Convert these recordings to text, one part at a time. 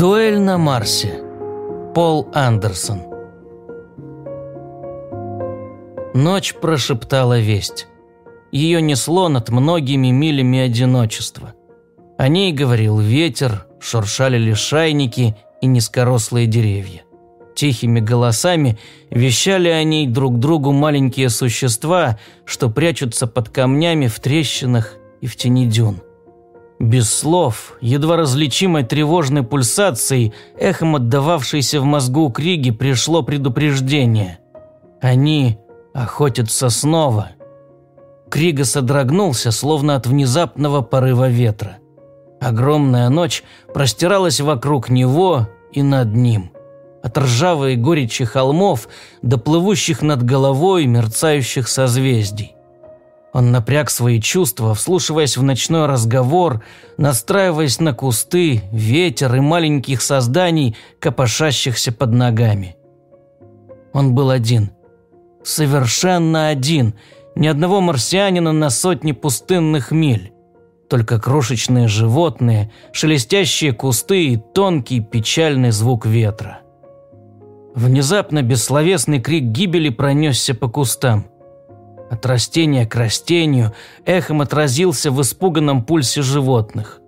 Дуэль на Марсе. Пол Андерсон. Ночь прошептала весть. Ее несло над многими милями одиночества. О ней говорил ветер, шуршали лишайники и низкорослые деревья. Тихими голосами вещали о ней друг другу маленькие существа, что прячутся под камнями в трещинах и в тени дюн. Без слов, едва различимой тревожной пульсацией, эхом отдававшейся в мозгу Криги, пришло предупреждение. Они охотятся снова. Крига содрогнулся, словно от внезапного порыва ветра. Огромная ночь простиралась вокруг него и над ним. От ржавой горечи холмов до плывущих над головой мерцающих созвездий. Он напряг свои чувства, вслушиваясь в ночной разговор, настраиваясь на кусты, ветер и маленьких созданий, копошащихся под ногами. Он был один. Совершенно один. Ни одного марсианина на сотни пустынных миль. Только крошечные животные, шелестящие кусты и тонкий печальный звук ветра. Внезапно бессловесный крик гибели пронесся по кустам. От растения к растению эхом отразился в испуганном пульсе животных.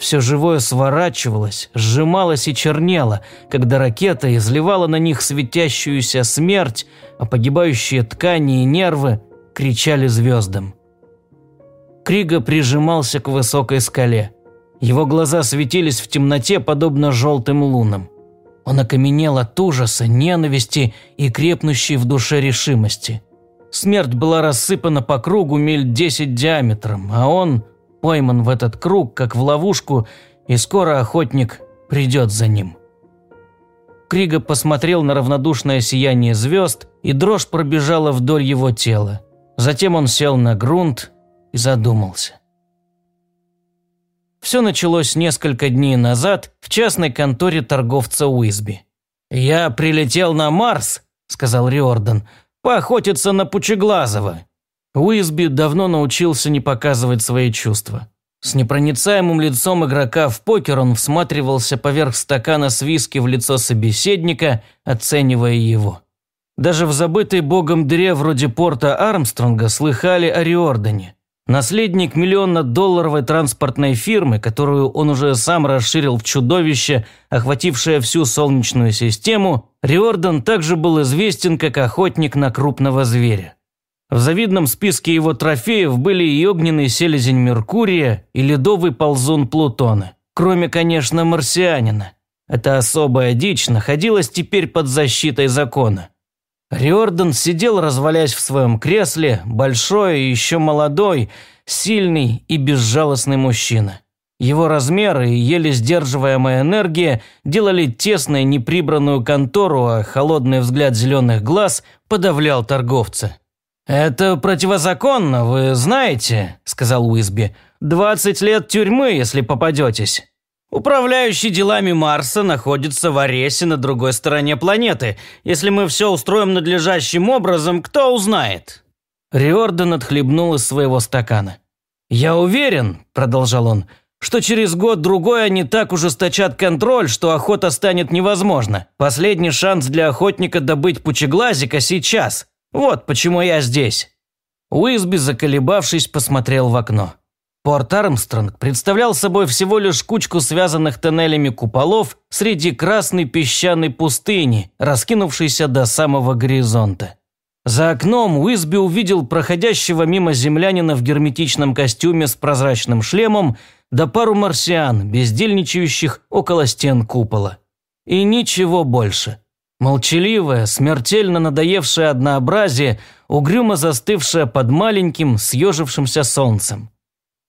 Все живое сворачивалось, сжималось и чернело, когда ракета изливала на них светящуюся смерть, а погибающие ткани и нервы кричали звездам. Крига прижимался к высокой скале. Его глаза светились в темноте, подобно желтым лунам. Он окаменел от ужаса, ненависти и крепнущей в душе решимости – Смерть была рассыпана по кругу миль десять диаметром, а он пойман в этот круг, как в ловушку, и скоро охотник придет за ним. Крига посмотрел на равнодушное сияние звезд, и дрожь пробежала вдоль его тела. Затем он сел на грунт и задумался. Все началось несколько дней назад в частной конторе торговца Уизби. «Я прилетел на Марс», – сказал Риордан, – поохотиться на Пучеглазого. Уизби давно научился не показывать свои чувства. С непроницаемым лицом игрока в покер он всматривался поверх стакана с виски в лицо собеседника, оценивая его. Даже в забытой богом дыре вроде порта Армстронга слыхали о Риордане. Наследник миллионно-долларовой транспортной фирмы, которую он уже сам расширил в чудовище, охватившее всю Солнечную систему, Риордан также был известен как охотник на крупного зверя. В завидном списке его трофеев были и огненный селезень Меркурия, и ледовый ползун Плутона. Кроме, конечно, марсианина. Эта особая дичь находилась теперь под защитой закона. Риордан сидел, развалясь в своем кресле, большой и еще молодой, сильный и безжалостный мужчина. Его размеры и еле сдерживаемая энергия делали тесную неприбранную контору, а холодный взгляд зеленых глаз подавлял торговца. «Это противозаконно, вы знаете», – сказал Уизби. «Двадцать лет тюрьмы, если попадетесь». Управляющий делами Марса находится в Аресе на другой стороне планеты. Если мы все устроим надлежащим образом, кто узнает?» Риордан отхлебнул из своего стакана. «Я уверен», – продолжал он, – «что через год-другой они так ужесточат контроль, что охота станет невозможна. Последний шанс для охотника добыть пучеглазика сейчас. Вот почему я здесь». Уизби, заколебавшись, посмотрел в окно. Порт Армстронг представлял собой всего лишь кучку связанных тоннелями куполов среди красной песчаной пустыни, раскинувшейся до самого горизонта. За окном Уизби увидел проходящего мимо землянина в герметичном костюме с прозрачным шлемом да пару марсиан, бездельничающих около стен купола. И ничего больше. Молчаливое, смертельно надоевшее однообразие, угрюмо застывшее под маленьким, съежившимся солнцем.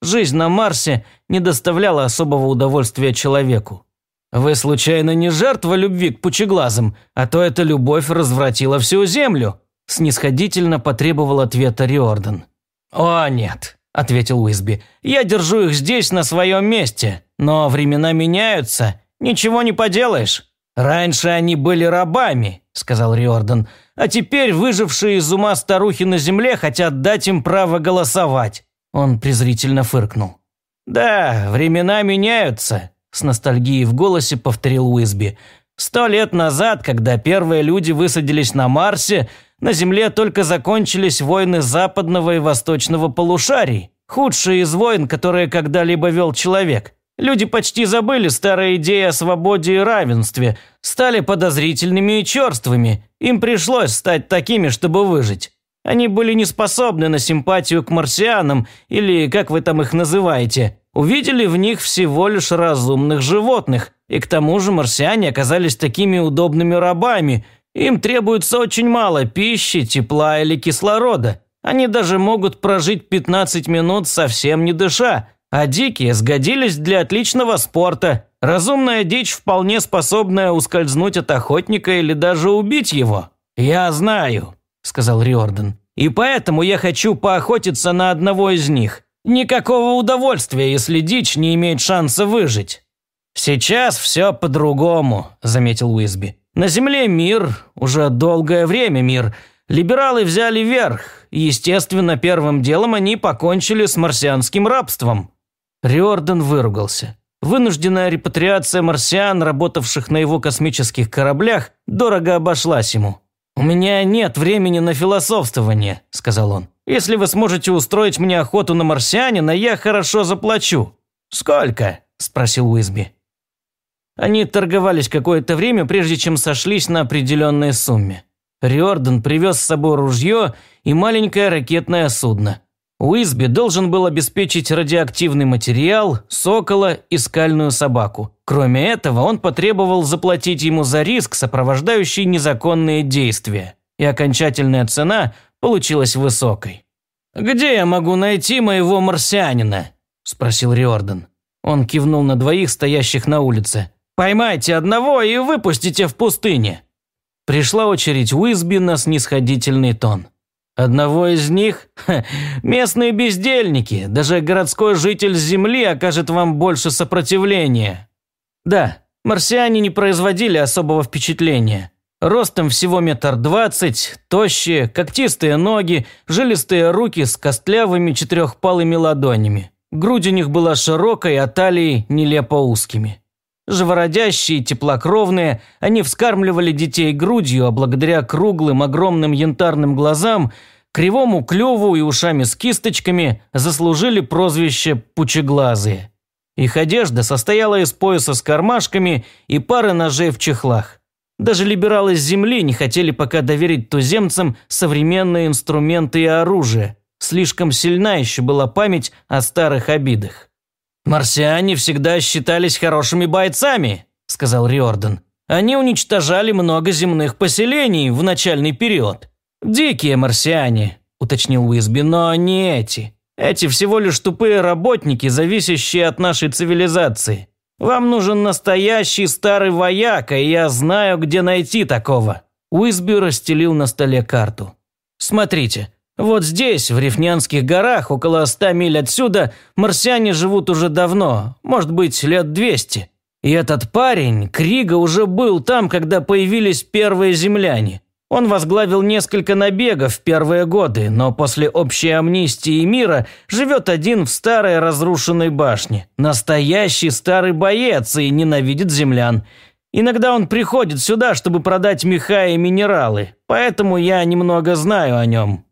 Жизнь на Марсе не доставляла особого удовольствия человеку. Вы случайно не жертва любви к пучеглазым, а то эта любовь развратила всю Землю?» Снисходительно потребовал ответа Риордан. «О, нет», – ответил Уизби. «Я держу их здесь, на своем месте. Но времена меняются. Ничего не поделаешь. Раньше они были рабами», – сказал Риордан. «А теперь выжившие из ума старухи на земле хотят дать им право голосовать. Он презрительно фыркнул. «Да, времена меняются. с ностальгией в голосе повторил Уизби. «Сто лет назад, когда первые люди высадились на Марсе, на Земле только закончились войны западного и восточного полушарий. Худшие из войн, которые когда-либо вел человек. Люди почти забыли старые идеи о свободе и равенстве, стали подозрительными и черствыми. Им пришлось стать такими, чтобы выжить. Они были не способны на симпатию к марсианам, или как вы там их называете. Увидели в них всего лишь разумных животных, и к тому же марсиане оказались такими удобными рабами. Им требуется очень мало пищи, тепла или кислорода. Они даже могут прожить 15 минут совсем не дыша, а дикие сгодились для отличного спорта. Разумная дичь, вполне способная ускользнуть от охотника или даже убить его. «Я знаю», – сказал Риордан, – «и поэтому я хочу поохотиться на одного из них. Никакого удовольствия, если дичь не имеет шанса выжить». «Сейчас все по-другому», – заметил Уизби. «На Земле мир, уже долгое время мир – Либералы взяли верх, естественно, первым делом они покончили с марсианским рабством. Риордан выругался. Вынужденная репатриация марсиан, работавших на его космических кораблях, дорого обошлась ему. «У меня нет времени на философствование», – сказал он. «Если вы сможете устроить мне охоту на марсианина, я хорошо заплачу». «Сколько?» – спросил Уизби. Они торговались какое-то время, прежде чем сошлись на определенной сумме. Риордан привез с собой ружье и маленькое ракетное судно. Уизби должен был обеспечить радиоактивный материал, сокола и скальную собаку. Кроме этого, он потребовал заплатить ему за риск, сопровождающий незаконные действия. И окончательная цена получилась высокой. «Где я могу найти моего марсианина?» – спросил Риордан. Он кивнул на двоих, стоящих на улице. «Поймайте одного и выпустите в пустыне». Пришла очередь Уизби на снисходительный тон. Одного из них местные бездельники, даже городской житель Земли окажет вам больше сопротивления. Да, марсиане не производили особого впечатления. Ростом всего метр двадцать, тощие, когтистые ноги, жилистые руки с костлявыми четырехпалыми ладонями. Грудь у них была широкой, а талии нелепо узкими. Живородящие, теплокровные, они вскармливали детей грудью, а благодаря круглым огромным янтарным глазам, кривому клюву и ушами с кисточками заслужили прозвище «пучеглазые». Их одежда состояла из пояса с кармашками и пары ножей в чехлах. Даже либералы с земли не хотели пока доверить туземцам современные инструменты и оружие. Слишком сильна еще была память о старых обидах. «Марсиане всегда считались хорошими бойцами», – сказал Риордан. «Они уничтожали много земных поселений в начальный период. Дикие марсиане», – уточнил Уизби, – «но не эти. Эти всего лишь тупые работники, зависящие от нашей цивилизации. Вам нужен настоящий старый вояка, и я знаю, где найти такого». Уизби расстелил на столе карту. «Смотрите, вот здесь, в Рифнянских горах, около ста миль отсюда, марсиане живут уже давно, может быть, лет двести. И этот парень, Крига, уже был там, когда появились первые земляне. Он возглавил несколько набегов в первые годы, но после общей амнистии мира живет один в старой разрушенной башне. Настоящий старый боец и ненавидит землян. Иногда он приходит сюда, чтобы продать меха и минералы, поэтому я немного знаю о нем.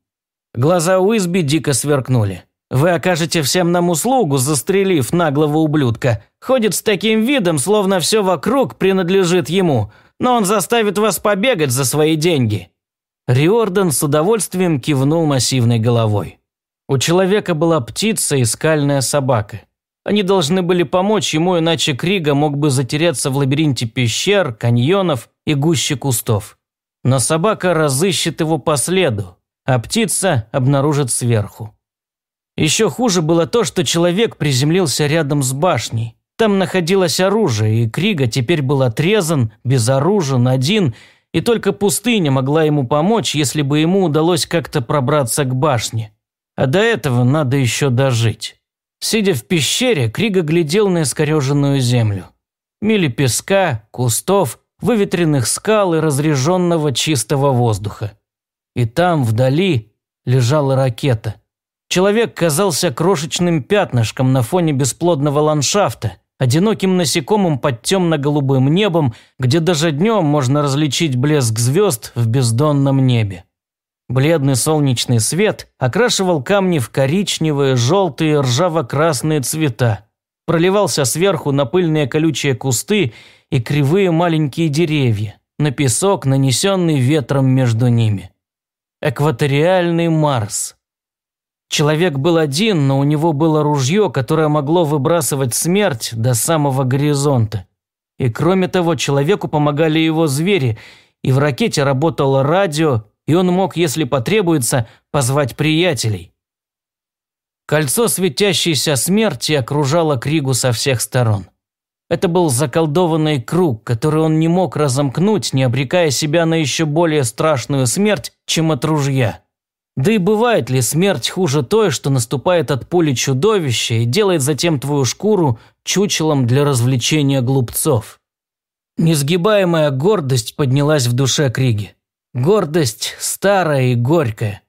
Глаза Уизби дико сверкнули. «Вы окажете всем нам услугу, застрелив наглого ублюдка. Ходит с таким видом, словно все вокруг принадлежит ему, но он заставит вас побегать за свои деньги». Риордан с удовольствием кивнул массивной головой. У человека была птица и скальная собака. Они должны были помочь ему, иначе Крига мог бы затеряться в лабиринте пещер, каньонов и гуще кустов. Но собака разыщет его по следу, а птица обнаружит сверху. Еще хуже было то, что человек приземлился рядом с башней. Там находилось оружие, и Крига теперь был отрезан, безоружен, один, и только пустыня могла ему помочь, если бы ему удалось как-то пробраться к башне. А до этого надо еще дожить. Сидя в пещере, Крига глядел на искореженную землю. Мили песка, кустов, выветренных скал и разреженного чистого воздуха. И там, вдали, лежала ракета. Человек казался крошечным пятнышком на фоне бесплодного ландшафта, одиноким насекомым под темно-голубым небом, где даже днем можно различить блеск звезд в бездонном небе. Бледный солнечный свет окрашивал камни в коричневые, желтые, ржаво-красные цвета, проливался сверху на пыльные колючие кусты и кривые маленькие деревья, на песок, нанесенный ветром между ними. Экваториальный Марс. Человек был один, но у него было ружье, которое могло выбрасывать смерть до самого горизонта. И кроме того, человеку помогали его звери, и в ракете работало радио, и он мог, если потребуется, позвать приятелей. Кольцо светящейся смерти окружало Кригу со всех сторон. Это был заколдованный круг, который он не мог разомкнуть, не обрекая себя на еще более страшную смерть, чем от ружья. Да и бывает ли смерть хуже той, что наступает от пули чудовища и делает затем твою шкуру чучелом для развлечения глупцов? Несгибаемая гордость поднялась в душе Криги. Гордость старая и горькая.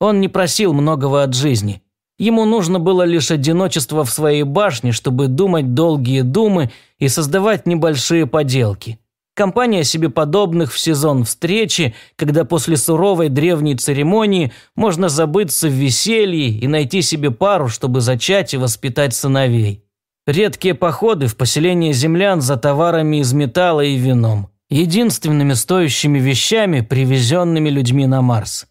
Он не просил многого от жизни. Ему нужно было лишь одиночество в своей башне, чтобы думать долгие думы и создавать небольшие поделки – Компания себе подобных в сезон встречи, когда после суровой древней церемонии можно забыться в веселье и найти себе пару, чтобы зачать и воспитать сыновей. Редкие походы в поселение землян за товарами из металла и вином. Единственными стоящими вещами, привезенными людьми на Марс.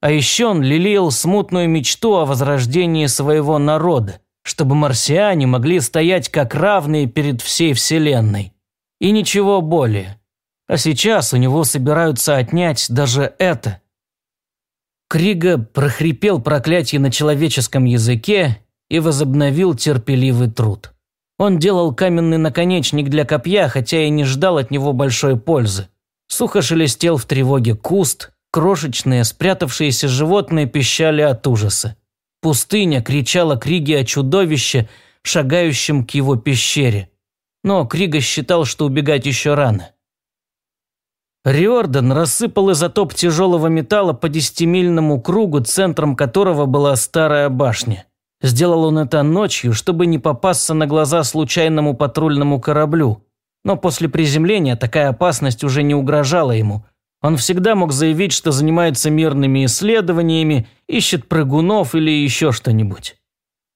А еще он лелеял смутную мечту о возрождении своего народа, чтобы марсиане могли стоять как равные перед всей Вселенной. И ничего более. А сейчас у него собираются отнять даже это. Крига прохрипел проклятие на человеческом языке и возобновил терпеливый труд. Он делал каменный наконечник для копья, хотя и не ждал от него большой пользы. Сухо шелестел в тревоге куст, крошечные, спрятавшиеся животные пищали от ужаса. Пустыня кричала Криге о чудовище, шагающем к его пещере но Крига считал, что убегать еще рано. Риордан рассыпал изотоп тяжелого металла по десятимильному кругу, центром которого была старая башня. Сделал он это ночью, чтобы не попасться на глаза случайному патрульному кораблю. Но после приземления такая опасность уже не угрожала ему. Он всегда мог заявить, что занимается мирными исследованиями, ищет прыгунов или еще что-нибудь.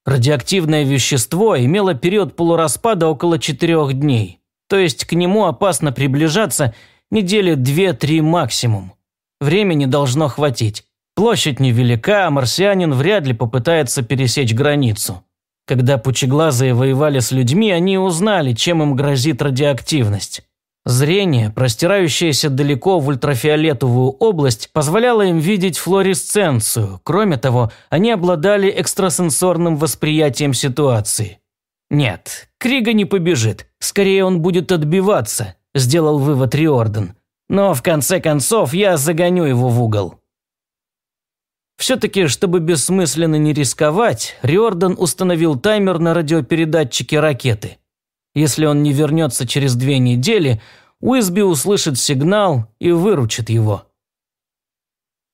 Радиоактивное вещество имело период полураспада около четырех дней, то есть к нему опасно приближаться недели две-три максимум. Времени должно хватить. Площадь невелика, а марсианин вряд ли попытается пересечь границу. Когда пучеглазые воевали с людьми, они узнали, чем им грозит радиоактивность. Зрение, простирающееся далеко в ультрафиолетовую область, позволяло им видеть флуоресценцию. Кроме того, они обладали экстрасенсорным восприятием ситуации. «Нет, Крига не побежит. Скорее он будет отбиваться», – сделал вывод Риордан. «Но в конце концов я загоню его в угол». Все-таки, чтобы бессмысленно не рисковать, Риордан установил таймер на радиопередатчике ракеты – если он не вернется через две недели, Уизби услышит сигнал и выручит его.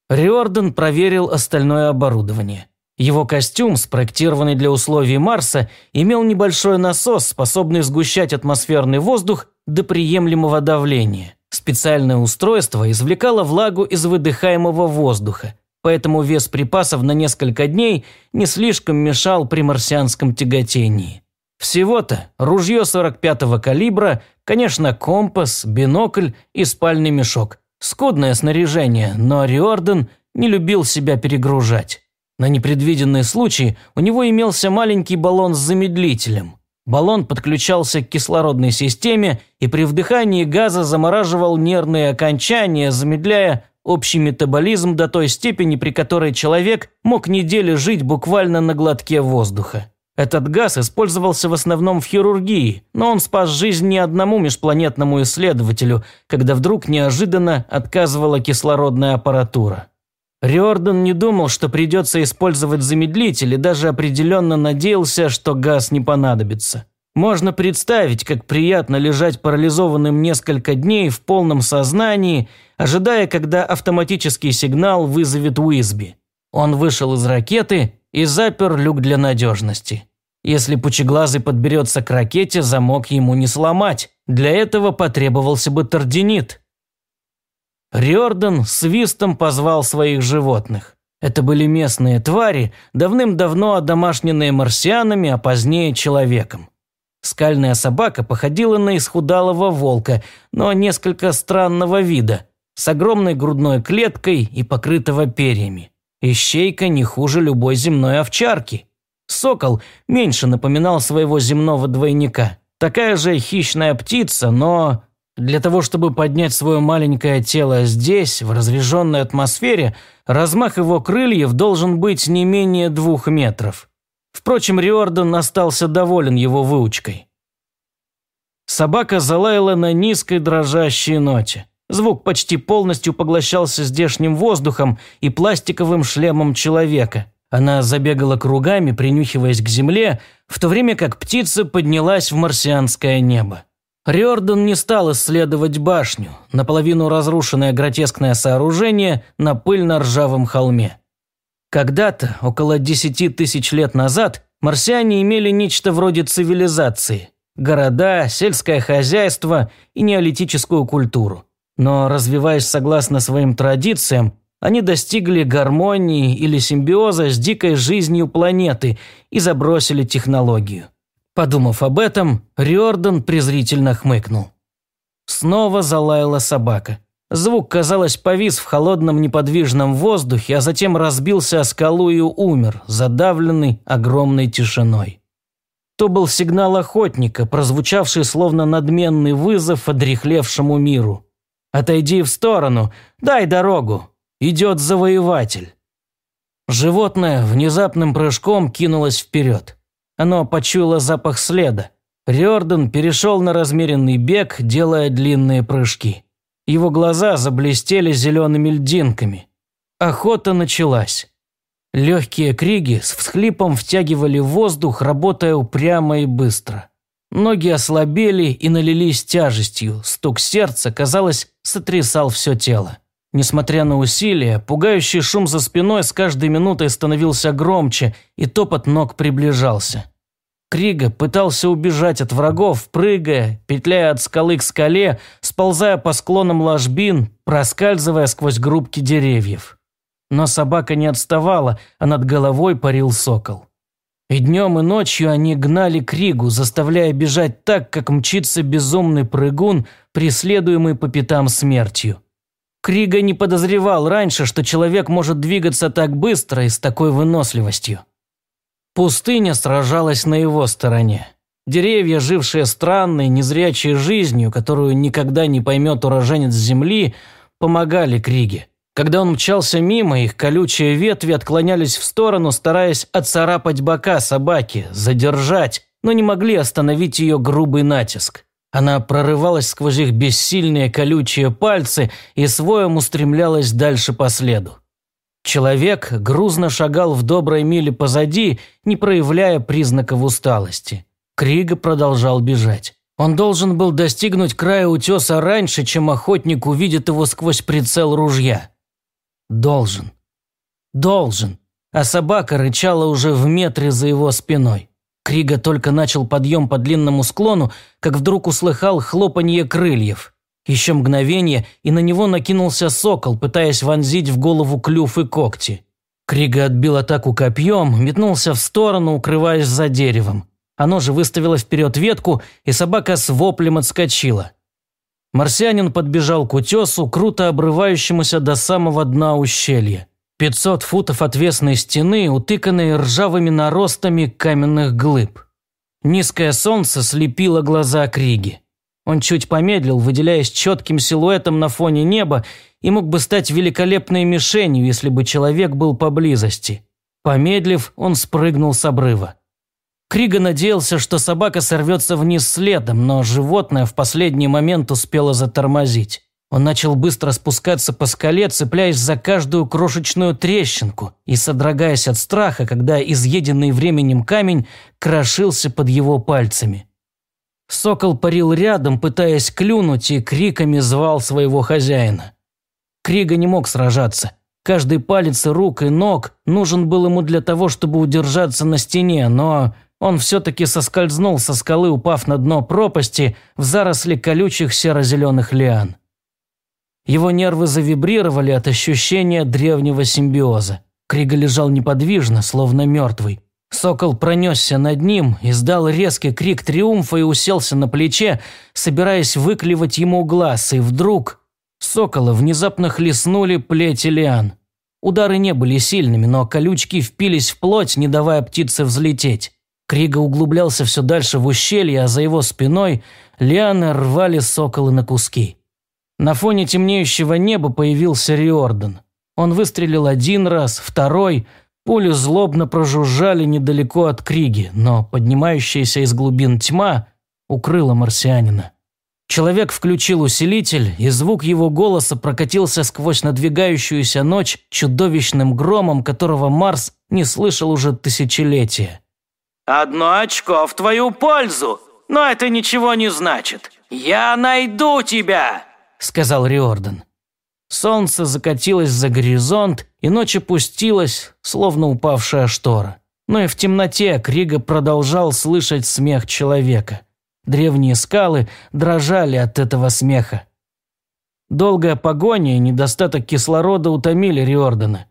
Риордан проверил остальное оборудование. Его костюм, спроектированный для условий Марса, имел небольшой насос, способный сгущать атмосферный воздух до приемлемого давления. Специальное устройство извлекало влагу из выдыхаемого воздуха, поэтому вес припасов на несколько дней не слишком мешал при марсианском тяготении. Всего-то ружье 45-го калибра, конечно, компас, бинокль и спальный мешок. Скудное снаряжение, но Риордан не любил себя перегружать. На непредвиденный случай у него имелся маленький баллон с замедлителем. Баллон подключался к кислородной системе и при вдыхании газа замораживал нервные окончания, замедляя общий метаболизм до той степени, при которой человек мог недели жить буквально на глотке воздуха. Этот газ использовался в основном в хирургии, но он спас жизнь не одному межпланетному исследователю, когда вдруг неожиданно отказывала кислородная аппаратура. Риордан не думал, что придется использовать замедлитель и даже определенно надеялся, что газ не понадобится. Можно представить, как приятно лежать парализованным несколько дней в полном сознании, ожидая, когда автоматический сигнал вызовет Уизби. Он вышел из ракеты и запер люк для надежности. Если пучеглазый подберется к ракете, замок ему не сломать. Для этого потребовался бы тординит. Риордан свистом позвал своих животных. Это были местные твари, давным-давно одомашненные марсианами, а позднее человеком. Скальная собака походила на исхудалого волка, но несколько странного вида, с огромной грудной клеткой и покрытого перьями. Ищейка не хуже любой земной овчарки. Сокол меньше напоминал своего земного двойника. Такая же хищная птица, но для того, чтобы поднять свое маленькое тело здесь, в разреженной атмосфере, размах его крыльев должен быть не менее двух метров. Впрочем, Риордан остался доволен его выучкой. Собака залаяла на низкой дрожащей ноте. Звук почти полностью поглощался здешним воздухом и пластиковым шлемом человека. Она забегала кругами, принюхиваясь к земле, в то время как птица поднялась в марсианское небо. Риордан не стал исследовать башню, наполовину разрушенное гротескное сооружение на пыльно-ржавом холме. Когда-то, около десяти тысяч лет назад, марсиане имели нечто вроде цивилизации – города, сельское хозяйство и неолитическую культуру. Но, развиваясь согласно своим традициям, они достигли гармонии или симбиоза с дикой жизнью планеты и забросили технологию. Подумав об этом, Риордан презрительно хмыкнул. Снова залаяла собака. Звук, казалось, повис в холодном неподвижном воздухе, а затем разбился о скалу и умер, задавленный огромной тишиной. То был сигнал охотника, прозвучавший словно надменный вызов одрехлевшему миру. «Отойди в сторону, дай дорогу, идет завоеватель». Животное внезапным прыжком кинулось вперед. Оно почуяло запах следа. Риордан перешел на размеренный бег, делая длинные прыжки. Его глаза заблестели зелеными льдинками. Охота началась. Легкие криги с всхлипом втягивали воздух, работая упрямо и быстро. Ноги ослабели и налились тяжестью, стук сердца, казалось, сотрясал все тело. Несмотря на усилия, пугающий шум за спиной с каждой минутой становился громче, и топот ног приближался. Крига пытался убежать от врагов, прыгая, петляя от скалы к скале, сползая по склонам ложбин, проскальзывая сквозь группки деревьев. Но собака не отставала, а над головой парил сокол. И днем и ночью они гнали Кригу, заставляя бежать так, как мчится безумный прыгун, преследуемый по пятам смертью. Крига не подозревал раньше, что человек может двигаться так быстро и с такой выносливостью. Пустыня сражалась на его стороне. Деревья, жившие странной, незрячей жизнью, которую никогда не поймет уроженец земли, помогали Криге. Когда он мчался мимо, их колючие ветви отклонялись в сторону, стараясь отцарапать бока собаки, задержать, но не могли остановить ее грубый натиск. Она прорывалась сквозь их бессильные колючие пальцы и своем устремлялась дальше по следу. Человек грузно шагал в доброй миле позади, не проявляя признаков усталости. Крига продолжал бежать. Он должен был достигнуть края утеса раньше, чем охотник увидит его сквозь прицел ружья. Должен. Должен. А собака рычала уже в метре за его спиной. Крига только начал подъем по длинному склону, как вдруг услыхал хлопанье крыльев. Еще мгновение, и на него накинулся сокол, пытаясь вонзить в голову клюв и когти. Крига отбил атаку копьем, метнулся в сторону, укрываясь за деревом. Оно же выставило вперед ветку, и собака с воплем отскочила. Марсианин подбежал к утесу, круто обрывающемуся до самого дна ущелья. 500 футов отвесной стены, утыканные ржавыми наростами каменных глыб. Низкое солнце слепило глаза Криги. Он чуть помедлил, выделяясь четким силуэтом на фоне неба, и мог бы стать великолепной мишенью, если бы человек был поблизости. Помедлив, он спрыгнул с обрыва. Крига надеялся, что собака сорвется вниз следом, но животное в последний момент успело затормозить. Он начал быстро спускаться по скале, цепляясь за каждую крошечную трещинку и содрогаясь от страха, когда изъеденный временем камень крошился под его пальцами. Сокол парил рядом, пытаясь клюнуть, и криками звал своего хозяина. Крига не мог сражаться. Каждый палец рук и ног нужен был ему для того, чтобы удержаться на стене, но он все-таки соскользнул со скалы, упав на дно пропасти в заросли колючих серо-зеленых лиан. Его нервы завибрировали от ощущения древнего симбиоза. Крига лежал неподвижно, словно мертвый. Сокол пронесся над ним, издал резкий крик триумфа и уселся на плече, собираясь выклевать ему глаз, и вдруг сокола внезапно хлестнули плети лиан. Удары не были сильными, но колючки впились в плоть, не давая птице взлететь. Крига углублялся все дальше в ущелье, а за его спиной лианы рвали соколы на куски. На фоне темнеющего неба появился Риордан. Он выстрелил один раз, второй. Пули злобно прожужжали недалеко от Криги, но поднимающаяся из глубин тьма укрыла марсианина. Человек включил усилитель, и звук его голоса прокатился сквозь надвигающуюся ночь чудовищным громом, которого Марс не слышал уже тысячелетия. «Одно очко в твою пользу, но это ничего не значит. Я найду тебя!» – сказал Риордан. Солнце закатилось за горизонт, и ночь опустилась, словно упавшая штора. Но и в темноте Крига продолжал слышать смех человека. Древние скалы дрожали от этого смеха. Долгая погоня и недостаток кислорода утомили Риордана.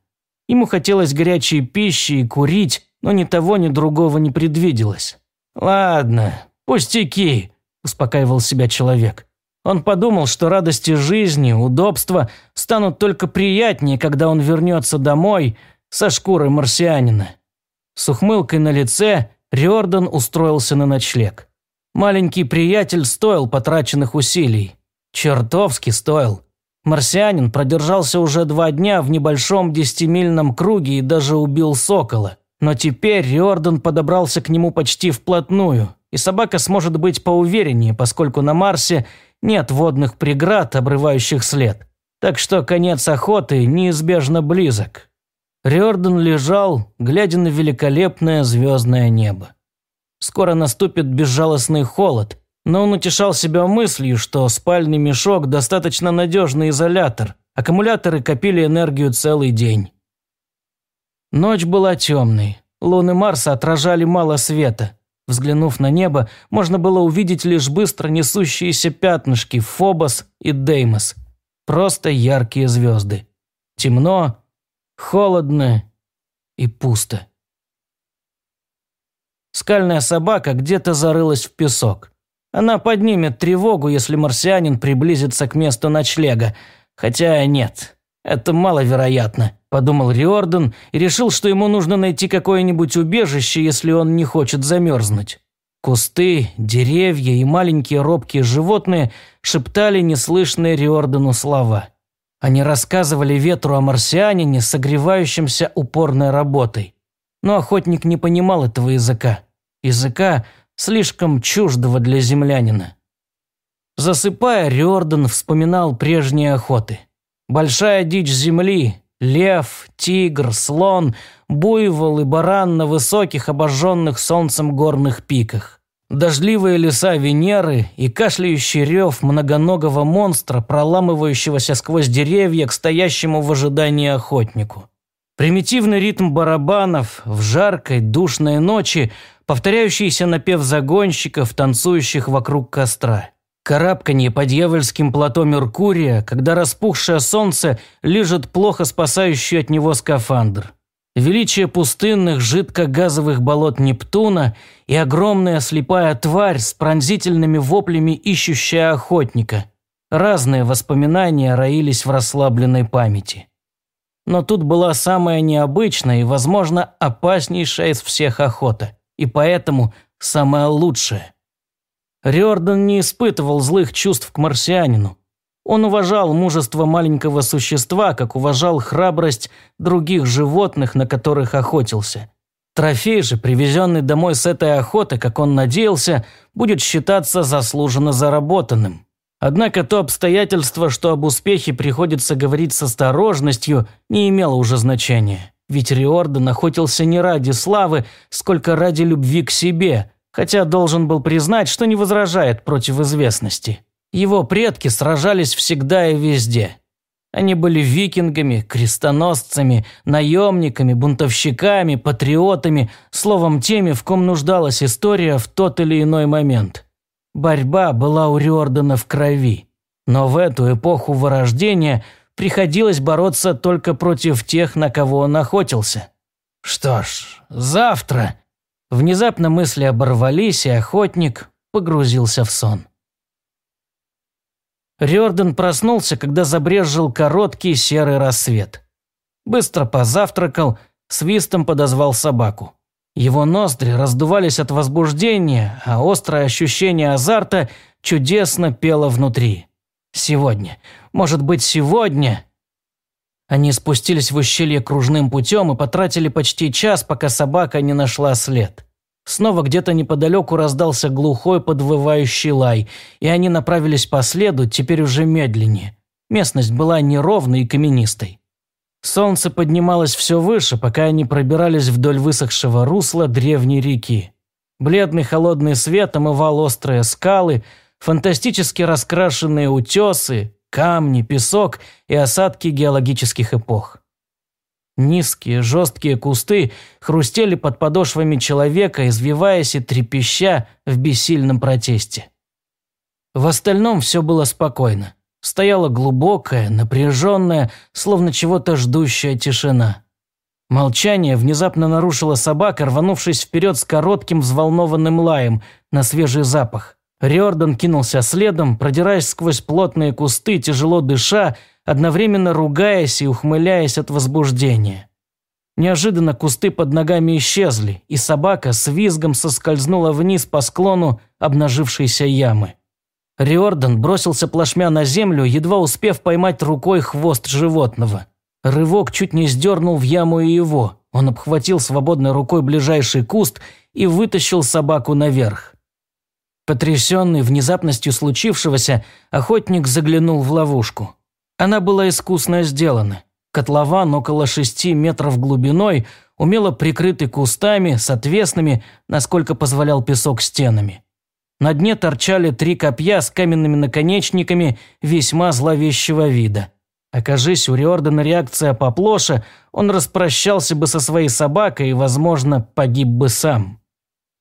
Ему хотелось горячей пищи и курить, но ни того, ни другого не предвиделось. «Ладно, пустяки», – успокаивал себя человек. Он подумал, что радости жизни, удобства станут только приятнее, когда он вернется домой со шкурой марсианина. С ухмылкой на лице Риордан устроился на ночлег. Маленький приятель стоил потраченных усилий. Чертовски стоил. Марсианин продержался уже два дня в небольшом десятимильном круге и даже убил сокола. Но теперь Риордан подобрался к нему почти вплотную, и собака сможет быть поувереннее, поскольку на Марсе – нет водных преград, обрывающих след. Так что конец охоты неизбежно близок. Риордан лежал, глядя на великолепное звездное небо. Скоро наступит безжалостный холод, но он утешал себя мыслью, что спальный мешок – достаточно надежный изолятор, аккумуляторы копили энергию целый день. Ночь была темной, луны Марса отражали мало света. Взглянув на небо, можно было увидеть лишь быстро несущиеся пятнышки Фобос и Деймос. Просто яркие звезды. Темно, холодно и пусто. Скальная собака где-то зарылась в песок. Она поднимет тревогу, если марсианин приблизится к месту ночлега. Хотя нет, это маловероятно подумал Риордан и решил, что ему нужно найти какое-нибудь убежище, если он не хочет замерзнуть. Кусты, деревья и маленькие робкие животные шептали неслышные Риордану слова. Они рассказывали ветру о марсианине, согревающемся упорной работой. Но охотник не понимал этого языка. Языка, слишком чуждого для землянина. Засыпая, Риордан вспоминал прежние охоты. Большая дичь земли, Лев, тигр, слон, буйвол и баран на высоких, обожженных солнцем горных пиках. Дождливые леса Венеры и кашляющий рев многоногого монстра, проламывающегося сквозь деревья к стоящему в ожидании охотнику. Примитивный ритм барабанов в жаркой, душной ночи, повторяющийся напев загонщиков, танцующих вокруг костра. Карабканье по дьявольским плато Меркурия, когда распухшее солнце лежит плохо спасающий от него скафандр. Величие пустынных жидко-газовых болот Нептуна и огромная слепая тварь с пронзительными воплями, ищущая охотника. Разные воспоминания роились в расслабленной памяти. Но тут была самая необычная и, возможно, опаснейшая из всех охота, и поэтому самая лучшая. Риордан не испытывал злых чувств к марсианину. Он уважал мужество маленького существа, как уважал храбрость других животных, на которых охотился. Трофей же, привезенный домой с этой охоты, как он надеялся, будет считаться заслуженно заработанным. Однако то обстоятельство, что об успехе приходится говорить с осторожностью, не имело уже значения. Ведь Риордан охотился не ради славы, сколько ради любви к себе – хотя должен был признать, что не возражает против известности. Его предки сражались всегда и везде. Они были викингами, крестоносцами, наемниками, бунтовщиками, патриотами, словом, теми, в ком нуждалась история в тот или иной момент. Борьба была у Риордана в крови. Но в эту эпоху вырождения приходилось бороться только против тех, на кого он охотился. Что ж, завтра... Внезапно мысли оборвались, и охотник погрузился в сон. Рёрден проснулся, когда забрезжил короткий серый рассвет. Быстро позавтракал, свистом подозвал собаку. Его ноздри раздувались от возбуждения, а острое ощущение азарта чудесно пело внутри. Сегодня. Может быть, сегодня? Они спустились в ущелье кружным путем и потратили почти час, пока собака не нашла след. Снова где-то неподалеку раздался глухой подвывающий лай, и они направились по следу, теперь уже медленнее. Местность была неровной и каменистой. Солнце поднималось все выше, пока они пробирались вдоль высохшего русла древней реки. Бледный холодный свет омывал острые скалы, фантастически раскрашенные утесы, камни, песок и осадки геологических эпох. Низкие, жесткие кусты хрустели под подошвами человека, извиваясь и трепеща в бессильном протесте. В остальном все было спокойно. Стояла глубокая, напряженная, словно чего-то ждущая тишина. Молчание внезапно нарушила собака, рванувшись вперед с коротким взволнованным лаем на свежий запах. Риордан кинулся следом, продираясь сквозь плотные кусты, тяжело дыша, одновременно ругаясь и ухмыляясь от возбуждения. Неожиданно кусты под ногами исчезли, и собака с визгом соскользнула вниз по склону обнажившейся ямы. Риордан бросился плашмя на землю, едва успев поймать рукой хвост животного. Рывок чуть не сдернул в яму и его. Он обхватил свободной рукой ближайший куст и вытащил собаку наверх. Потрясенный внезапностью случившегося, охотник заглянул в ловушку. Она была искусно сделана. Котлован около шести метров глубиной, умело прикрытый кустами с отвесными, насколько позволял песок, стенами. На дне торчали три копья с каменными наконечниками весьма зловещего вида. Окажись у Риордана реакция поплоше, он распрощался бы со своей собакой и, возможно, погиб бы сам.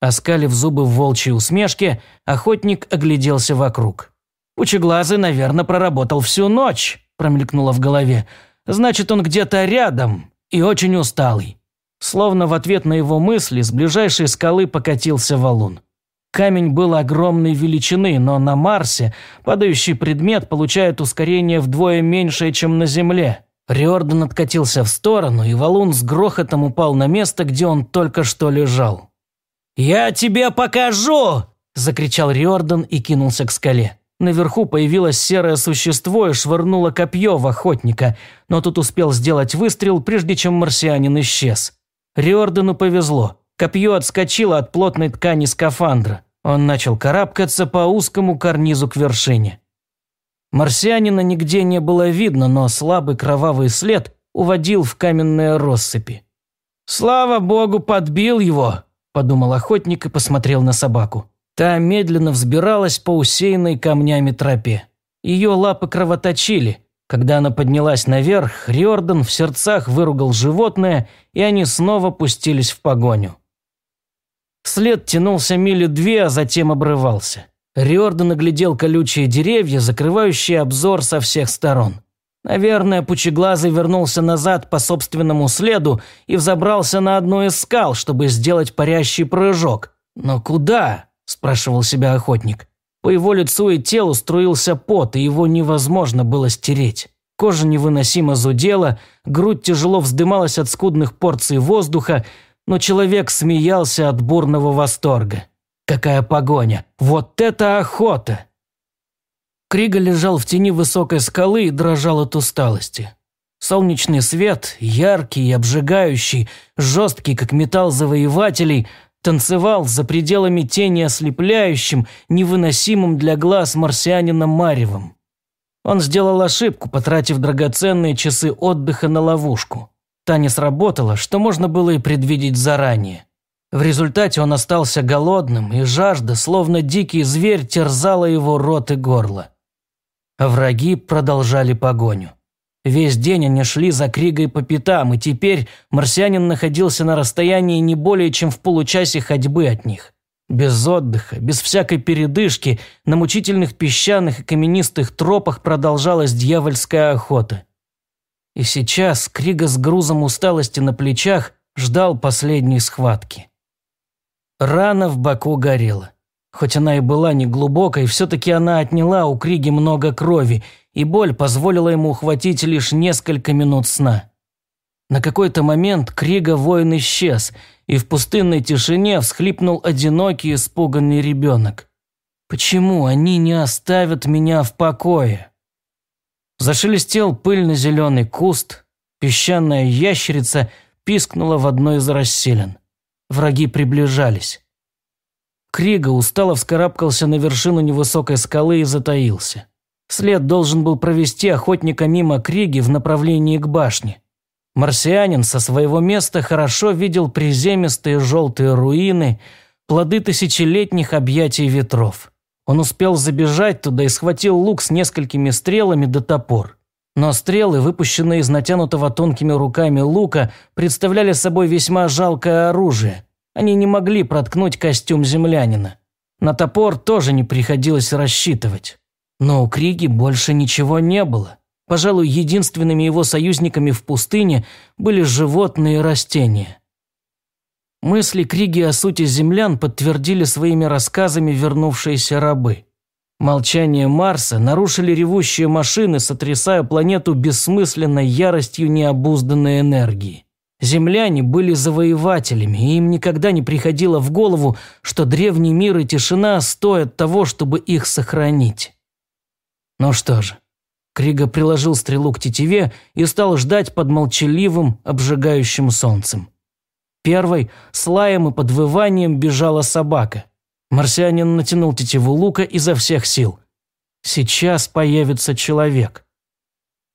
Оскалив зубы в волчьей усмешке, охотник огляделся вокруг. «Пучеглазый, наверное, проработал всю ночь», – промелькнуло в голове. «Значит, он где-то рядом и очень усталый». Словно в ответ на его мысли с ближайшей скалы покатился валун. Камень был огромной величины, но на Марсе падающий предмет получает ускорение вдвое меньшее, чем на Земле. Риордан откатился в сторону, и валун с грохотом упал на место, где он только что лежал. «Я тебе покажу!» – закричал Риордан и кинулся к скале. Наверху появилось серое существо и швырнуло копье в охотника, но тут успел сделать выстрел, прежде чем марсианин исчез. Риордану повезло. Копье отскочило от плотной ткани скафандра. Он начал карабкаться по узкому карнизу к вершине. Марсианина нигде не было видно, но слабый кровавый след уводил в каменные россыпи. «Слава богу, подбил его!» – подумал охотник и посмотрел на собаку. Та медленно взбиралась по усеянной камнями тропе. Ее лапы кровоточили. Когда она поднялась наверх, Риордан в сердцах выругал животное, и они снова пустились в погоню. След тянулся мили две, а затем обрывался. Риордан оглядел колючие деревья, закрывающие обзор со всех сторон. Наверное, Пучеглазый вернулся назад по собственному следу и взобрался на одну из скал, чтобы сделать парящий прыжок. Но куда? – спрашивал себя охотник. По его лицу и телу струился пот, и его невозможно было стереть. Кожа невыносимо зудела, грудь тяжело вздымалась от скудных порций воздуха, но человек смеялся от бурного восторга. Какая погоня! Вот это охота! Крига лежал в тени высокой скалы и дрожал от усталости. Солнечный свет, яркий и обжигающий, жесткий, как металл завоевателей, танцевал за пределами тени ослепляющим, невыносимым для глаз марсианина Маревым. Он сделал ошибку, потратив драгоценные часы отдыха на ловушку. Та не сработала, что можно было и предвидеть заранее. В результате он остался голодным, и жажда, словно дикий зверь, терзала его рот и горло. Враги продолжали погоню. Весь день они шли за Кригой по пятам, и теперь марсианин находился на расстоянии не более чем в получасе ходьбы от них. Без отдыха, без всякой передышки, на мучительных песчаных и каменистых тропах продолжалась дьявольская охота. И сейчас Крига с грузом усталости на плечах ждал последней схватки. Рана в боку горела. Хоть она и была неглубокой, все-таки она отняла у Криги много крови, и боль позволила ему ухватить лишь несколько минут сна. На какой-то момент Крига воин исчез, и в пустынной тишине всхлипнул одинокий испуганный ребенок. «Почему они не оставят меня в покое?» Зашелестел пыльно-зеленый куст, песчаная ящерица пискнула в одной из расселен. Враги приближались. Крига устало вскарабкался на вершину невысокой скалы и затаился. След должен был провести охотника мимо Криги в направлении к башне. Марсианин со своего места хорошо видел приземистые желтые руины, плоды тысячелетних объятий ветров. Он успел забежать туда и схватил лук с несколькими стрелами до топор. Но стрелы, выпущенные из натянутого тонкими руками лука, представляли собой весьма жалкое оружие. Они не могли проткнуть костюм землянина. На топор тоже не приходилось рассчитывать. Но у Криги больше ничего не было. Пожалуй, единственными его союзниками в пустыне были животные и растения. Мысли Криги о сути землян подтвердили своими рассказами вернувшиеся рабы. Молчание Марса нарушили ревущие машины, сотрясая планету бессмысленной яростью необузданной энергии. Земляне были завоевателями, и им никогда не приходило в голову, что древний мир и тишина стоят того, чтобы их сохранить. Ну что же, Крига приложил стрелу к тетиве и стал ждать под молчаливым, обжигающим солнцем. Первой, с лаем и подвыванием, бежала собака. Марсианин натянул тетиву лука изо всех сил. Сейчас появится человек.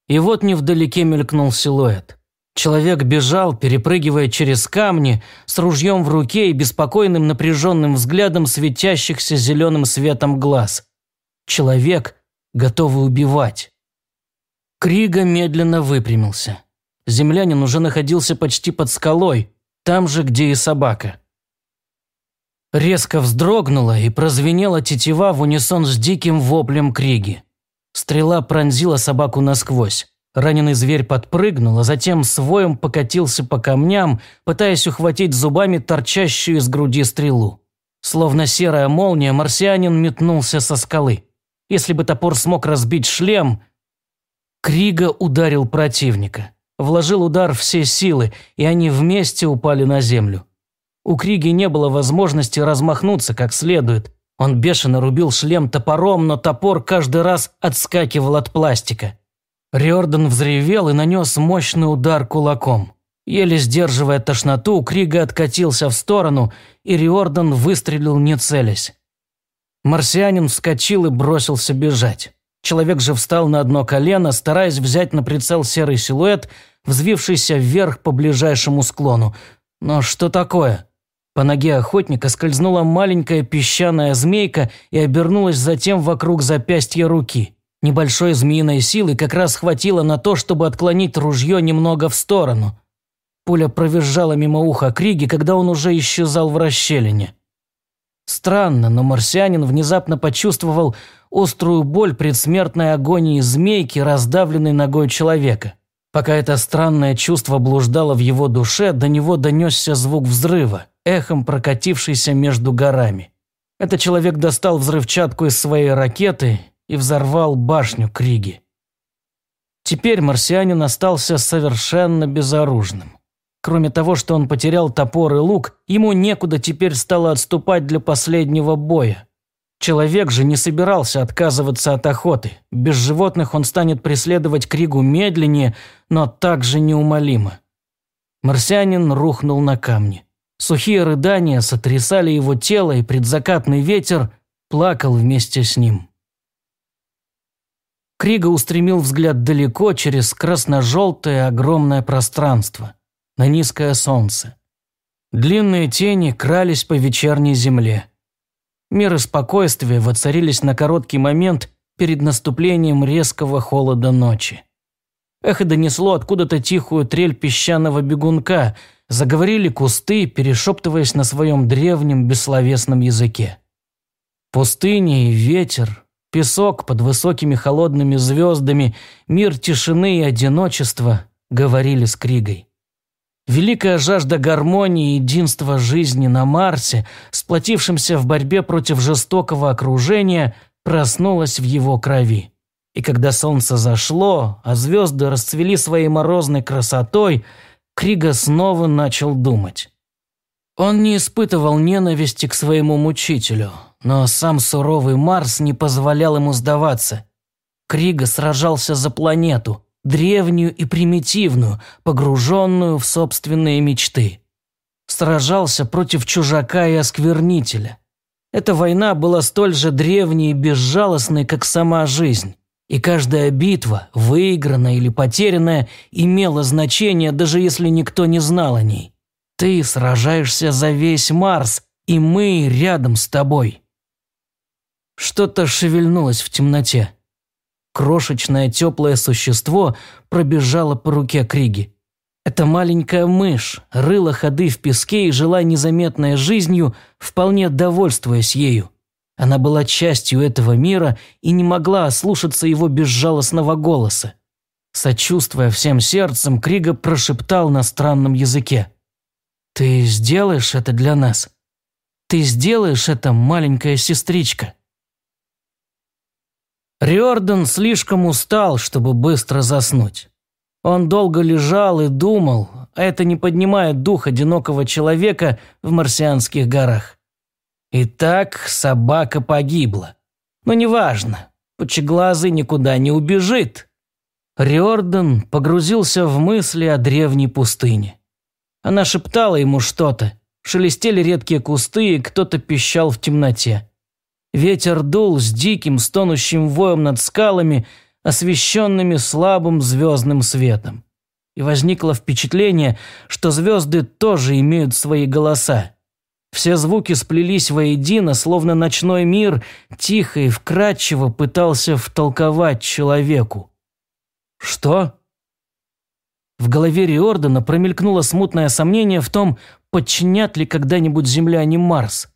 И вот невдалеке мелькнул силуэт. Человек бежал, перепрыгивая через камни, с ружьем в руке и беспокойным напряженным взглядом светящихся зеленым светом глаз. Человек, готовый убивать. Крига медленно выпрямился. Землянин уже находился почти под скалой, там же, где и собака. Резко вздрогнула и прозвенела тетива в унисон с диким воплем Криги. Стрела пронзила собаку насквозь. Раненый зверь подпрыгнул, а затем своем покатился по камням, пытаясь ухватить зубами торчащую из груди стрелу. Словно серая молния, марсианин метнулся со скалы. Если бы топор смог разбить шлем, Крига ударил противника. Вложил удар все силы, и они вместе упали на землю. У Криги не было возможности размахнуться как следует. Он бешено рубил шлем топором, но топор каждый раз отскакивал от пластика. Риордан взревел и нанес мощный удар кулаком. Еле сдерживая тошноту, Крига откатился в сторону, и Риордан выстрелил не целясь. Марсианин вскочил и бросился бежать. Человек же встал на одно колено, стараясь взять на прицел серый силуэт, взвившийся вверх по ближайшему склону. Но что такое? По ноге охотника скользнула маленькая песчаная змейка и обернулась затем вокруг запястья руки. Небольшой змеиной силы как раз хватило на то, чтобы отклонить ружье немного в сторону. Пуля провизжала мимо уха Криги, когда он уже исчезал в расщелине. Странно, но марсианин внезапно почувствовал острую боль предсмертной агонии змейки, раздавленной ногой человека. Пока это странное чувство блуждало в его душе, до него донесся звук взрыва, эхом прокатившийся между горами. Этот человек достал взрывчатку из своей ракеты и взорвал башню Криги. Теперь марсианин остался совершенно безоружным. Кроме того, что он потерял топор и лук, ему некуда теперь стало отступать для последнего боя. Человек же не собирался отказываться от охоты. Без животных он станет преследовать Кригу медленнее, но также неумолимо. Марсианин рухнул на камни. Сухие рыдания сотрясали его тело, и предзакатный ветер плакал вместе с ним. Крига устремил взгляд далеко через красно-желтое огромное пространство – на низкое солнце. Длинные тени крались по вечерней земле. Мир и спокойствие воцарились на короткий момент перед наступлением резкого холода ночи. Эхо донесло откуда-то тихую трель песчаного бегунка, заговорили кусты, перешептываясь на своем древнем бессловесном языке. Пустыня и ветер, песок под высокими холодными звездами, мир тишины и одиночества говорили с Кригой. Великая жажда гармонии и единства жизни на Марсе, сплотившимся в борьбе против жестокого окружения, проснулась в его крови. И когда солнце зашло, а звезды расцвели своей морозной красотой, Крига снова начал думать. Он не испытывал ненависти к своему мучителю, но сам суровый Марс не позволял ему сдаваться. Крига сражался за планету, древнюю и примитивную, погруженную в собственные мечты. Сражался против чужака и осквернителя. Эта война была столь же древней и безжалостной, как сама жизнь. И каждая битва, выигранная или потерянная, имела значение, даже если никто не знал о ней. Ты сражаешься за весь Марс, и мы рядом с тобой. Что-то шевельнулось в темноте. Крошечное теплое существо пробежало по руке Криги. Эта маленькая мышь рыла ходы в песке и жила незаметной жизнью, вполне довольствуясь ею. Она была частью этого мира и не могла ослушаться его безжалостного голоса. Сочувствуя всем сердцем, Крига прошептал на странном языке. «Ты сделаешь это для нас? Ты сделаешь это, маленькая сестричка?» Риордан слишком устал, чтобы быстро заснуть. Он долго лежал и думал, а это не поднимает дух одинокого человека в марсианских горах. Итак, собака погибла. Но неважно, пучеглазый никуда не убежит. Риордан погрузился в мысли о древней пустыне. Она шептала ему что-то, шелестели редкие кусты, и кто-то пищал в темноте. Ветер дул с диким стонущим воем над скалами, освещенными слабым звездным светом. И возникло впечатление, что звезды тоже имеют свои голоса. Все звуки сплелись воедино, словно ночной мир тихо и вкрадчиво пытался втолковать человеку. «Что?» В голове Риордана промелькнуло смутное сомнение в том, подчинят ли когда-нибудь Земляне Марс.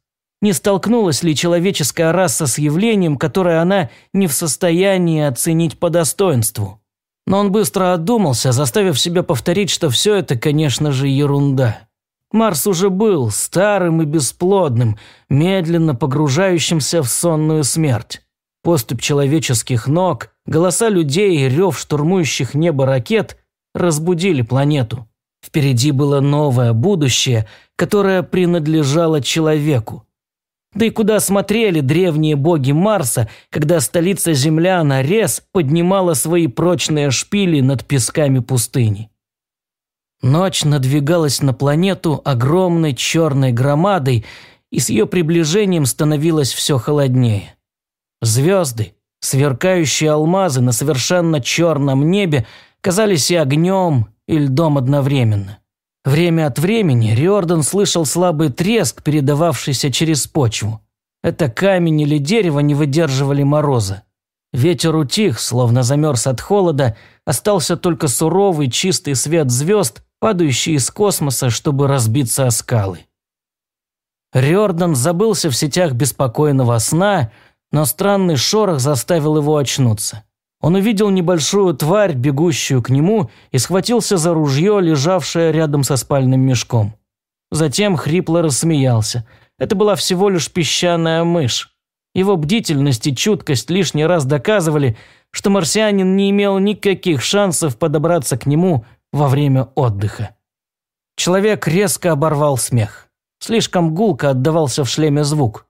Не столкнулась ли человеческая раса с явлением, которое она не в состоянии оценить по достоинству? Но он быстро одумался, заставив себя повторить, что все это, конечно же, ерунда. Марс уже был старым и бесплодным, медленно погружающимся в сонную смерть. Поступь человеческих ног, голоса людей и рев штурмующих небо ракет разбудили планету. Впереди было новое будущее, которое принадлежало человеку. Да и куда смотрели древние боги Марса, когда столица землян Арес поднимала свои прочные шпили над песками пустыни? Ночь надвигалась на планету огромной черной громадой, и с ее приближением становилось все холоднее. Звезды, сверкающие алмазы на совершенно черном небе, казались и огнем, и льдом одновременно. Время от времени Риордан слышал слабый треск, передававшийся через почву. Это камень или дерево не выдерживали мороза. Ветер утих, словно замерз от холода, остался только суровый чистый свет звезд, падающий из космоса, чтобы разбиться о скалы. Риордан забылся в сетях беспокойного сна, но странный шорох заставил его очнуться. Он увидел небольшую тварь, бегущую к нему, и схватился за ружье, лежавшее рядом со спальным мешком. Затем хрипло рассмеялся. Это была всего лишь песчаная мышь. Его бдительность и чуткость лишний раз доказывали, что марсианин не имел никаких шансов подобраться к нему во время отдыха. Человек резко оборвал смех. Слишком гулко отдавался в шлеме звук.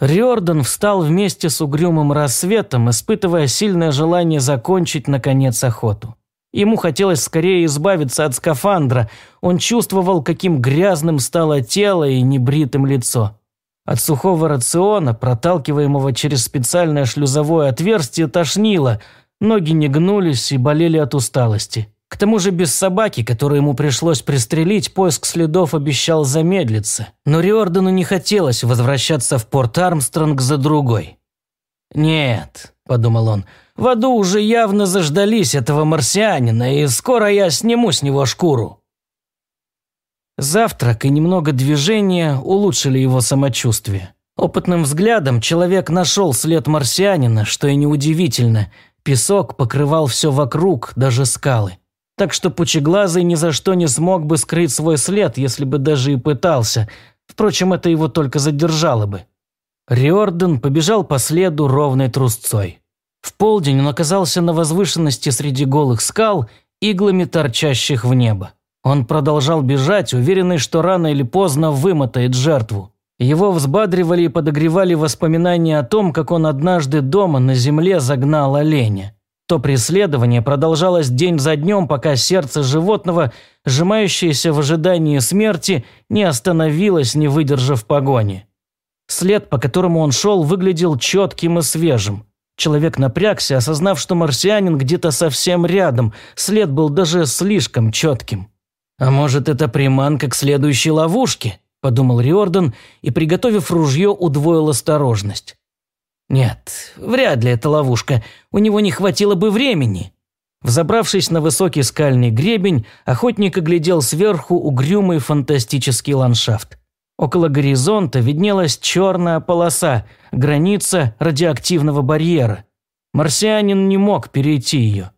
Риордан встал вместе с угрюмым рассветом, испытывая сильное желание закончить, наконец, охоту. Ему хотелось скорее избавиться от скафандра, он чувствовал, каким грязным стало тело и небритым лицо. От сухого рациона, проталкиваемого через специальное шлюзовое отверстие, тошнило, ноги не гнулись и болели от усталости. К тому же без собаки, которую ему пришлось пристрелить, поиск следов обещал замедлиться. Но Риордану не хотелось возвращаться в порт Армстронг за другой. «Нет», – подумал он, – В аду уже явно заждались этого марсианина, и скоро я сниму с него шкуру». Завтрак и немного движения улучшили его самочувствие. Опытным взглядом человек нашел след марсианина, что и неудивительно. Песок покрывал все вокруг, даже скалы. Так что Пучеглазый ни за что не смог бы скрыть свой след, если бы даже и пытался. Впрочем, это его только задержало бы. Риорден побежал по следу ровной трусцой. В полдень он оказался на возвышенности среди голых скал, иглами торчащих в небо. Он продолжал бежать, уверенный, что рано или поздно вымотает жертву. Его взбадривали и подогревали воспоминания о том, как он однажды дома на земле загнал оленя. То преследование продолжалось день за днем, пока сердце животного, сжимающееся в ожидании смерти, не остановилось, не выдержав погони. След, по которому он шел, выглядел четким и свежим. Человек напрягся, осознав, что марсианин где-то совсем рядом, след был даже слишком четким. «А может, это приманка к следующей ловушке?» – подумал Риордан и, приготовив ружье, удвоил осторожность. «Нет, вряд ли это ловушка, у него не хватило бы времени». Взобравшись на высокий скальный гребень, охотник оглядел сверху угрюмый фантастический ландшафт. Около горизонта виднелась черная полоса, граница радиоактивного барьера. Марсианин не мог перейти ее.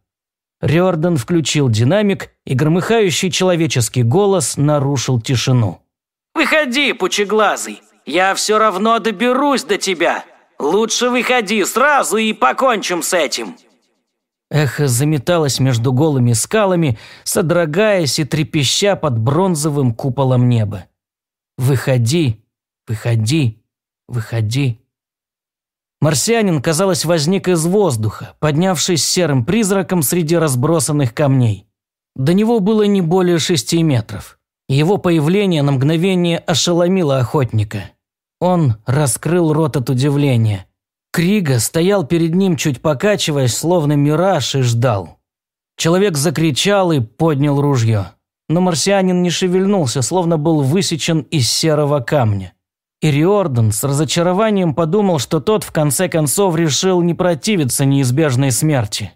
Рёрден включил динамик, и громыхающий человеческий голос нарушил тишину. «Выходи, пучеглазый, я все равно доберусь до тебя. Лучше выходи сразу и покончим с этим». Эхо заметалось между голыми скалами, содрогаясь и трепеща под бронзовым куполом неба. «Выходи, выходи, выходи». Марсианин, казалось, возник из воздуха, поднявшись серым призраком среди разбросанных камней. До него было не более шести метров. Его появление на мгновение ошеломило охотника. Он раскрыл рот от удивления. Крига стоял перед ним, чуть покачиваясь, словно мираж, и ждал. Человек закричал и поднял ружье но марсианин не шевельнулся, словно был высечен из серого камня. И Риордан с разочарованием подумал, что тот в конце концов решил не противиться неизбежной смерти.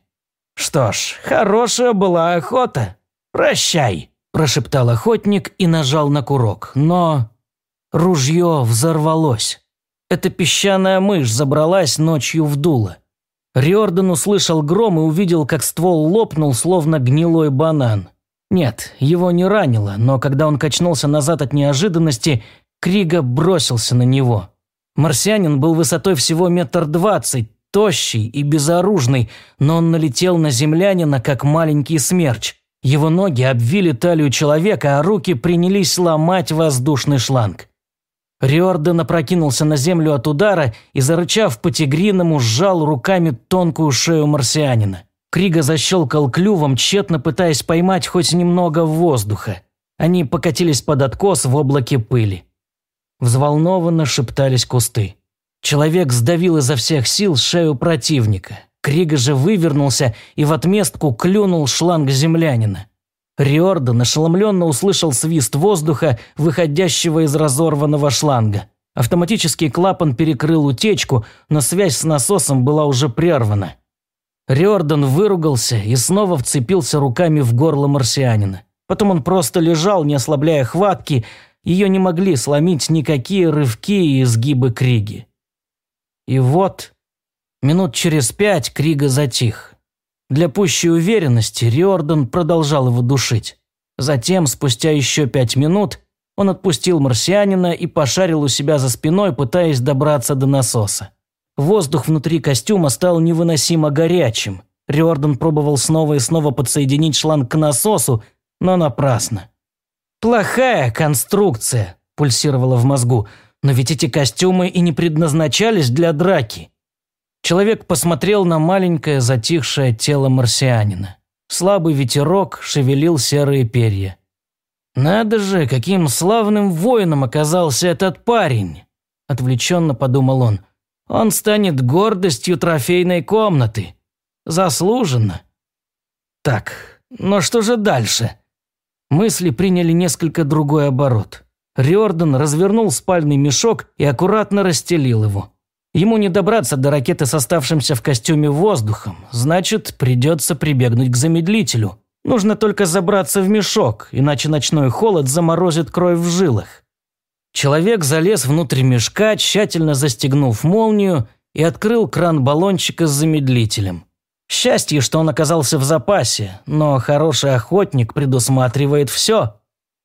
«Что ж, хорошая была охота. Прощай», – прошептал охотник и нажал на курок. Но ружье взорвалось. Эта песчаная мышь забралась ночью в дуло. Риордан услышал гром и увидел, как ствол лопнул, словно гнилой банан. Нет, его не ранило, но когда он качнулся назад от неожиданности, Крига бросился на него. Марсианин был высотой всего метр двадцать, тощий и безоружный, но он налетел на землянина, как маленький смерч. Его ноги обвили талию человека, а руки принялись ломать воздушный шланг. Риордан опрокинулся на землю от удара и, зарычав по-тигриному, сжал руками тонкую шею марсианина. Крига защелкал клювом, тщетно пытаясь поймать хоть немного воздуха. Они покатились под откос в облаке пыли. Взволнованно шептались кусты. Человек сдавил изо всех сил шею противника. Крига же вывернулся и в отместку клюнул шланг землянина. Риордан ошеломленно услышал свист воздуха, выходящего из разорванного шланга. Автоматический клапан перекрыл утечку, но связь с насосом была уже прервана. Риордан выругался и снова вцепился руками в горло марсианина. Потом он просто лежал, не ослабляя хватки, ее не могли сломить никакие рывки и изгибы Криги. И вот, минут через пять Крига затих. Для пущей уверенности Риордан продолжал его душить. Затем, спустя еще пять минут, он отпустил марсианина и пошарил у себя за спиной, пытаясь добраться до насоса. Воздух внутри костюма стал невыносимо горячим. Риордан пробовал снова и снова подсоединить шланг к насосу, но напрасно. «Плохая конструкция», – пульсировала в мозгу, «но ведь эти костюмы и не предназначались для драки». Человек посмотрел на маленькое затихшее тело марсианина. Слабый ветерок шевелил серые перья. «Надо же, каким славным воином оказался этот парень!» – отвлеченно подумал он – он станет гордостью трофейной комнаты. Заслуженно. Так, но что же дальше? Мысли приняли несколько другой оборот. Риордан развернул спальный мешок и аккуратно расстелил его. Ему не добраться до ракеты с оставшимся в костюме воздухом, значит, придется прибегнуть к замедлителю. Нужно только забраться в мешок, иначе ночной холод заморозит кровь в жилах. Человек залез внутрь мешка, тщательно застегнув молнию, и открыл кран баллончика с замедлителем. Счастье, что он оказался в запасе, но хороший охотник предусматривает все.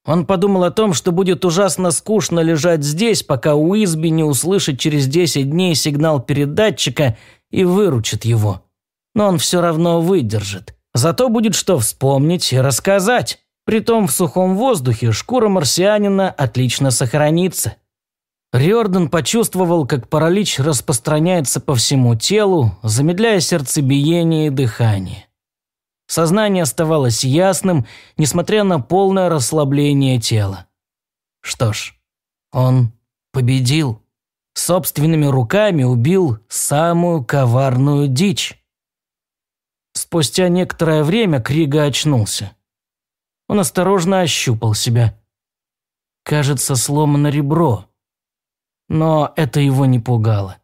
Он подумал о том, что будет ужасно скучно лежать здесь, пока Уизби не услышит через 10 дней сигнал передатчика и выручит его. Но он все равно выдержит. Зато будет что вспомнить и рассказать. Притом в сухом воздухе шкура марсианина отлично сохранится. Риордан почувствовал, как паралич распространяется по всему телу, замедляя сердцебиение и дыхание. Сознание оставалось ясным, несмотря на полное расслабление тела. Что ж, он победил. Собственными руками убил самую коварную дичь. Спустя некоторое время Крига очнулся. Он осторожно ощупал себя. Кажется, сломано ребро. Но это его не пугало.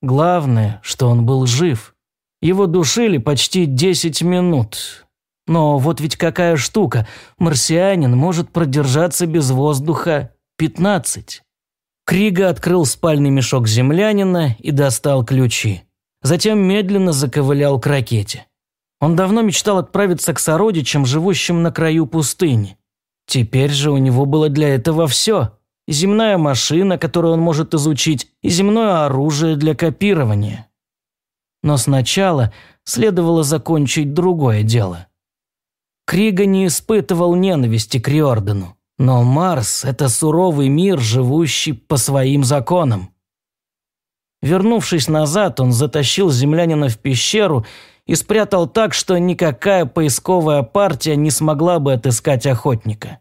Главное, что он был жив. Его душили почти 10 минут. Но вот ведь какая штука, марсианин может продержаться без воздуха 15. Крига открыл спальный мешок землянина и достал ключи. Затем медленно заковылял к ракете. Он давно мечтал отправиться к сородичам, живущим на краю пустыни. Теперь же у него было для этого все. Земная машина, которую он может изучить, и земное оружие для копирования. Но сначала следовало закончить другое дело. Крига не испытывал ненависти к Риордану. Но Марс – это суровый мир, живущий по своим законам. Вернувшись назад, он затащил землянина в пещеру и спрятал так, что никакая поисковая партия не смогла бы отыскать охотника.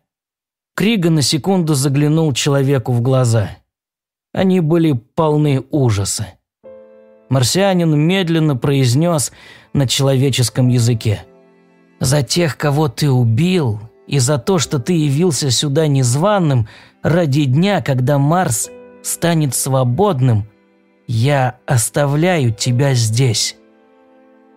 Крига на секунду заглянул человеку в глаза. Они были полны ужаса. Марсианин медленно произнес на человеческом языке. «За тех, кого ты убил, и за то, что ты явился сюда незваным ради дня, когда Марс станет свободным, я оставляю тебя здесь».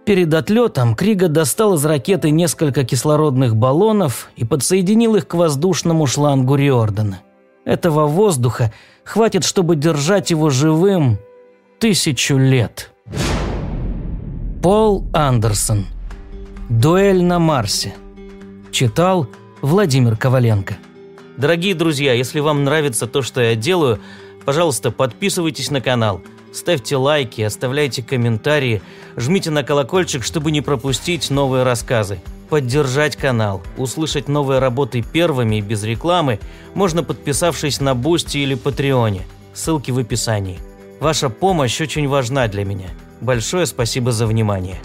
Перед отлетом Крига достал из ракеты несколько кислородных баллонов и подсоединил их к воздушному шлангу Риордана. Этого воздуха хватит, чтобы держать его живым тысячу лет. Пол Андерсон. Дуэль на Марсе. Читал Владимир Коваленко. Дорогие друзья, если вам нравится то, что я делаю, пожалуйста, подписывайтесь на канал – Ставьте лайки, оставляйте комментарии, жмите на колокольчик, чтобы не пропустить новые рассказы. Поддержать канал, услышать новые работы первыми и без рекламы можно подписавшись на Бусти или Патреоне. Ссылки в описании. Ваша помощь очень важна для меня. Большое спасибо за внимание.